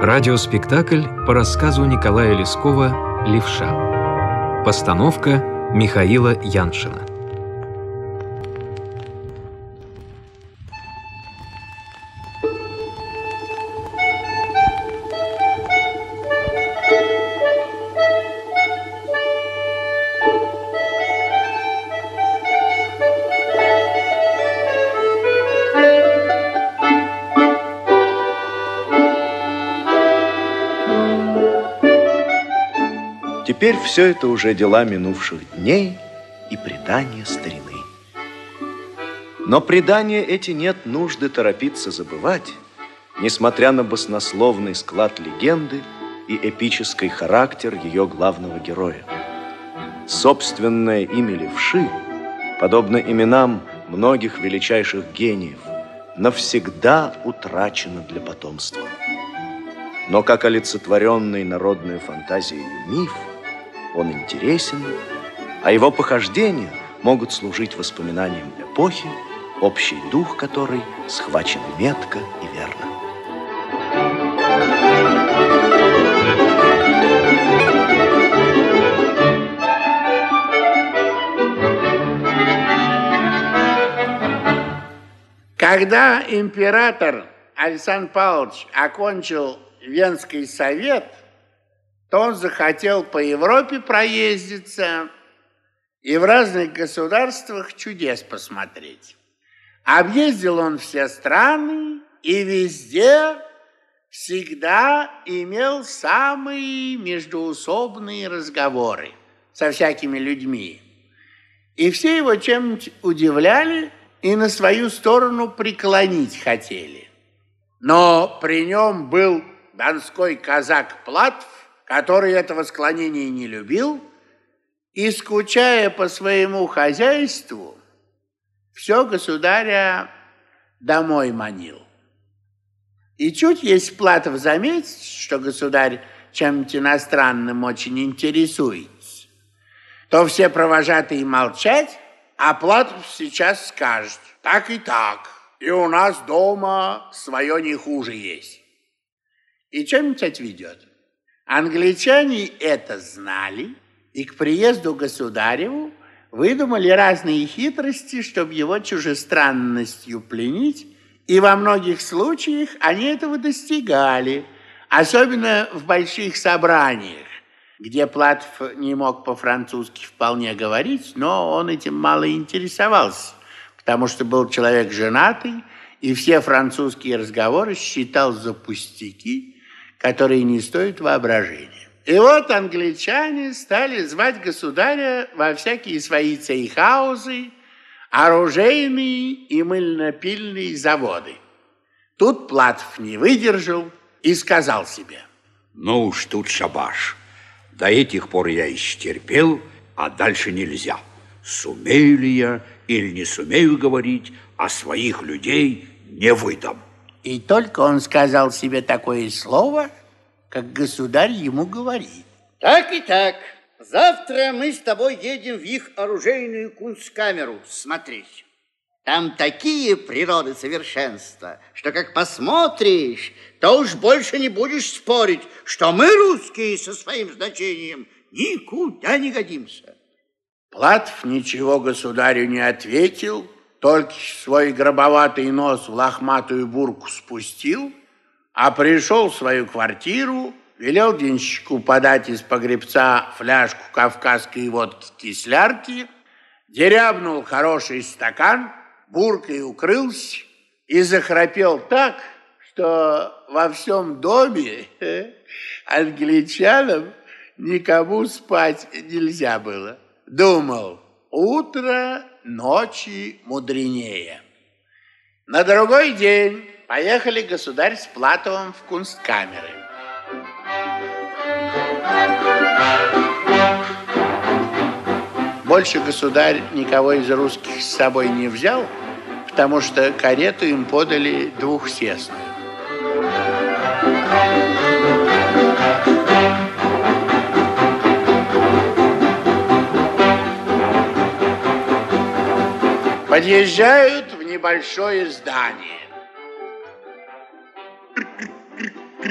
Радиоспектакль по рассказу Николая Лескова «Левша». Постановка Михаила Яншина. Теперь все это уже дела минувших дней и предания старины. Но предания эти нет нужды торопиться забывать, несмотря на баснословный склад легенды и эпический характер ее главного героя. Собственное имя Левши, подобно именам многих величайших гениев, навсегда утрачено для потомства. Но как олицетворенный народной фантазией миф – он интересен, а его похождения могут служить воспоминанием эпохи, общий дух которой схвачен метко и верно. Когда император Александр Павлович окончил Венский совет – то он захотел по Европе проездиться и в разных государствах чудес посмотреть. Объездил он все страны и везде всегда имел самые междуусобные разговоры со всякими людьми. И все его чем-нибудь удивляли и на свою сторону преклонить хотели. Но при нем был донской казак Платов, который этого склонения не любил, и, скучая по своему хозяйству, все государя домой манил. И чуть есть Платов заметить, что государь чем-то иностранным очень интересуется, то все провожатые молчать, а Платов сейчас скажет, так и так, и у нас дома свое не хуже есть. И чем-нибудь отведет. Англичане это знали и к приезду государеву выдумали разные хитрости, чтобы его чужестранностью пленить, и во многих случаях они этого достигали, особенно в больших собраниях, где Платов не мог по-французски вполне говорить, но он этим мало интересовался, потому что был человек женатый, и все французские разговоры считал за пустяки, которые не стоят воображения. И вот англичане стали звать государя во всякие свои цейхаузы, оружейные и мыльнопильные заводы. Тут Платов не выдержал и сказал себе. Ну уж тут шабаш. До этих пор я исчерпел, а дальше нельзя. Сумею ли я или не сумею говорить, а своих людей не выдам. И только он сказал себе такое слово, как государь ему говорит. Так и так. Завтра мы с тобой едем в их оружейную кунсткамеру смотреть. Там такие природы совершенства, что как посмотришь, то уж больше не будешь спорить, что мы, русские, со своим значением никуда не годимся. Платов ничего государю не ответил, только свой гробоватый нос в лохматую бурку спустил, а пришел в свою квартиру, велел денщику подать из погребца фляжку кавказской водки-кислярки, дерябнул хороший стакан, буркой укрылся и захрапел так, что во всем доме англичанам никому спать нельзя было. Думал, утро ночи мудренее. На другой день поехали государь с Платовым в кунсткамеры. Больше государь никого из русских с собой не взял, потому что карету им подали двухсестную. Подъезжают в небольшое здание.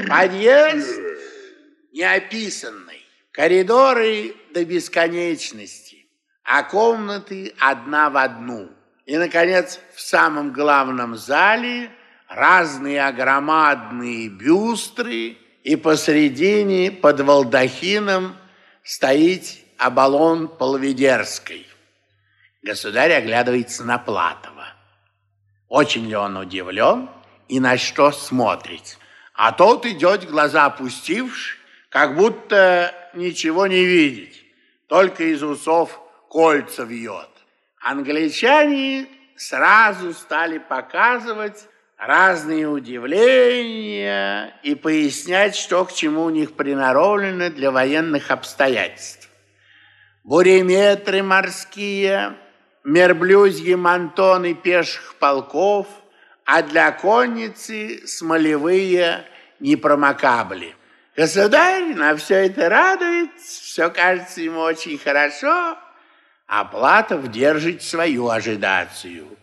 Подъезд неописанный, коридоры до бесконечности, а комнаты одна в одну. И, наконец, в самом главном зале разные огромадные бюстры, и посредине под балдахином стоит Абалон Полведерской. Государь оглядывается на Платова. Очень ли он удивлен и на что смотрит? А тот идет, глаза опустивши, как будто ничего не видит, только из усов кольца вьет. Англичане сразу стали показывать разные удивления и пояснять, что к чему у них приноровлено для военных обстоятельств. Буреметры морские, мерблюзьи мантоны пеших полков, а для конницы смолевые непромокабли. Государь на все это радуется, все кажется ему очень хорошо, а Платов держит свою ожидацию,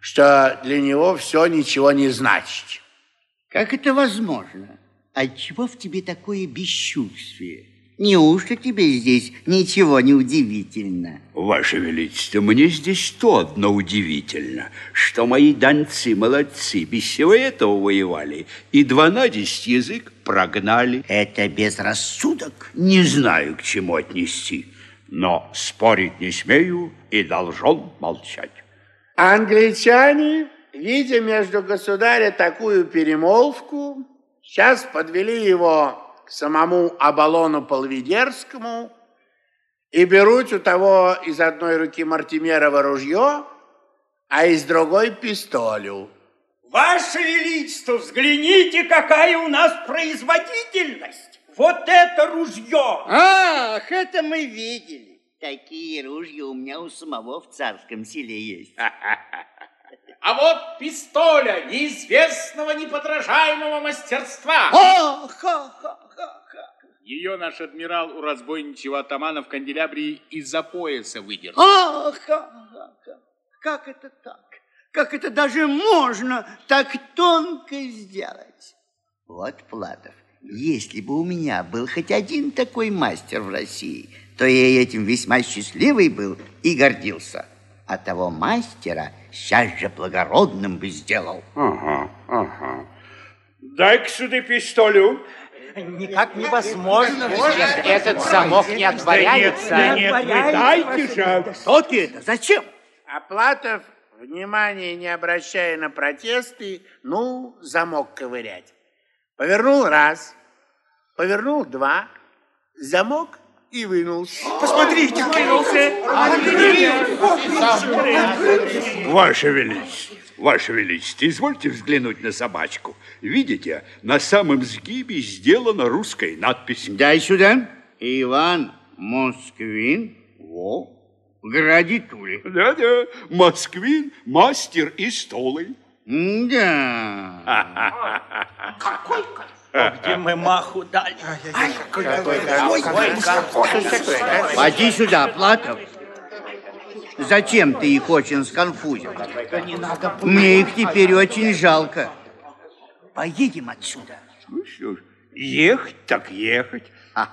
что для него все ничего не значит. Как это возможно? Отчего в тебе такое бесчувствие? Неужто тебе здесь ничего не удивительно? Ваше Величество, мне здесь то одно удивительно, что мои донцы молодцы, без всего этого воевали, и два на десять язык прогнали. Это безрассудок? Не знаю, к чему отнести, но спорить не смею и должен молчать. Англичане, видя между государя такую перемолвку, сейчас подвели его к самому Абалону Полведерскому и берут у того из одной руки Мартимерова ружье, а из другой пистолю. Ваше Величество, взгляните, какая у нас производительность! Вот это ружье! Ах, это мы видели. Такие ружья у меня у самого в царском селе есть. А вот пистоля неизвестного неподражаемого мастерства. О, ха-ха-ха-ха. Ее наш адмирал у разбойничьего атамана в канделябрии из-за пояса выдержал. О, ха-ха-ха. Как это так? Как это даже можно так тонко сделать? Вот, Платов, если бы у меня был хоть один такой мастер в России, то я этим весьма счастливый был и гордился. А того мастера сейчас же благородным бы сделал. Ага, ага. Дай-ка сюда пистолю. Никак невозможно. Этот замок не отворяется. Да нет, вы дайте же. Что ты это? Зачем? А Платов, внимания не обращая на протесты, ну, замок ковырять. Повернул раз, повернул два, замок и вынулся. Посмотрите, вынулся. Ваше Величество, Ваше Величество, извольте взглянуть на собачку. Видите, на самом сгибе сделана русская надпись. Дай сюда. Иван Москвин. Во. Градитули. Да-да, Москвин, мастер и столы. Да. Где мы маху дали? Поди сюда, Платов. Зачем ты их очень сконфузил? Мне их теперь очень жалко. Поедем отсюда. Ну что ж, ехать так ехать.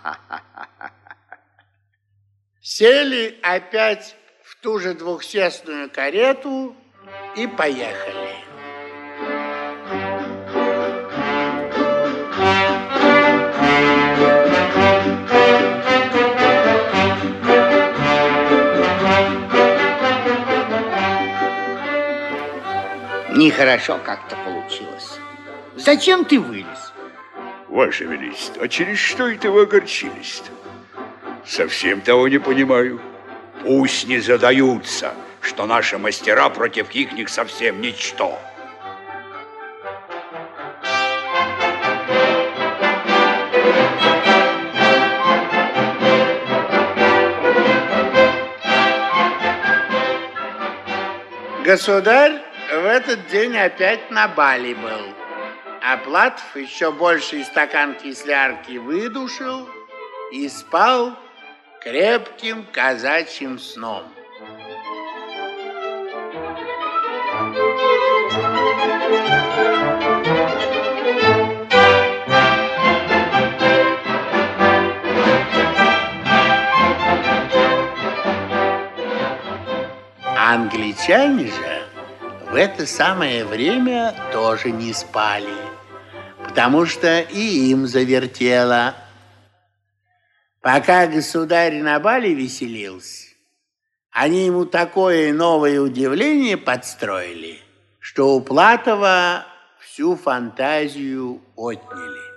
Сели опять в ту же двухсестную карету и поехали. Нехорошо как-то получилось. Зачем ты вылез? Ваше Величество, а через что это вы огорчились-то? Совсем того не понимаю. Пусть не задаются, что наши мастера против ихних совсем ничто. Государь в этот день опять на Бали был а Платов еще больший стакан кислярки выдушил и спал крепким казачьим сном. Англичане же в это самое время тоже не спали потому что и им завертело. Пока государь на бале веселился, они ему такое новое удивление подстроили, что у Платова всю фантазию отняли.